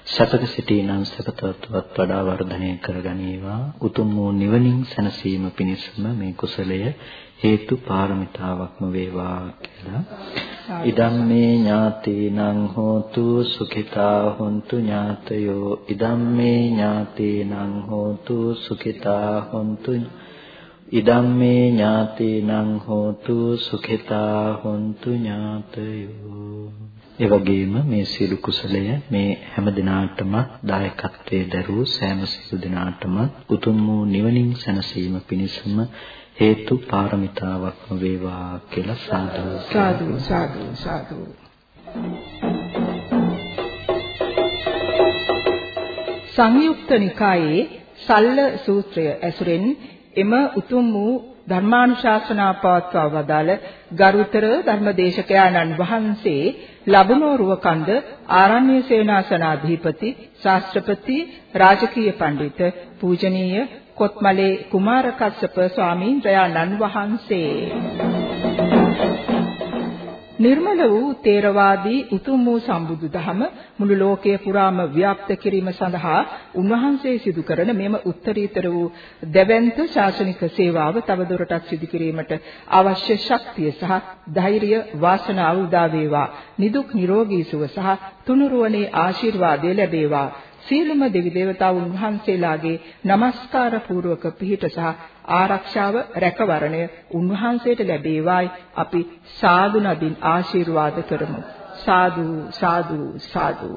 S2: සතක සිටිනන් සතතවත් වඩා වර්ධනය කරගනීවා. උතුම් වූ නිවනින් සැනසීම පිණිසම මේ කුසලය හේතු පාරමිතාවක්ම වේවා කියලා. ඉදම් මේ ඥාතීනං හෝතු සුඛිතා හොන්තු ඥාතයෝ ඉදම් මේ ඥාතීනං හෝතු සුඛිතා හොන්තු ඉදම් මේ ඥාතීනං හෝතු සුඛිතා හොන්තු ඥාතයෝ ඒ වගේම මේ සියලු කුසලය මේ හැම දිනාටම දායකත්වයේ දරූ සෑම සියලු දිනාටම උතුම් වූ නිවනින් සැනසීම පිණිසම හේතු පාරමිතාවක්ම වේවා කියලා සාදු.
S1: සාදු සාදු සාදු. සංයුක්ත නිකායේ සල්ල සූත්‍රය ඇසුරෙන් එම උතුම් වූ ධර්මානුශාසනා පවත්වා වදාළ ගරුතර ධර්මදේශකයාණන් වහන්සේ ලබනෝරුව කන්ද ආරණ්‍ය සේනාසනාධිපති ශාස්ත්‍රපති රාජකීය පඬිත පූජනීය කොත්මලේ කුමාරකස්සප ස්වාමීන් වහන්සේ. නිර්මල වූ තේරවාදී උතුම් වූ සම්බුදු දහම මුළු ලෝකයේ පුරාම ව්‍යාප්ත කිරීම සඳහා උන්වහන්සේ සිදු කරන මෙම උත්තරීතර වූ දෙවන්ත ශාසනික සේවාව තවදුරටත් සිදු කිරීමට අවශ්‍ය ශක්තිය සහ ධෛර්යය වාසනාව උදා වේවා. නිදුක් නිරෝගී සුව සහ තුනුරුවනේ ආශිර්වාදය ලැබේවා. සියලුම දෙවි දේවතාවුන් වහන්සේලාගේ নমස්කාර පූර්වක පිහිට සහ ආරක්ෂාව රැකවරණය උන්වහන්සේට ලැබේවායි අපි සාදු නදින් ආශිර්වාද කරමු. සාදු සාදු සාදු.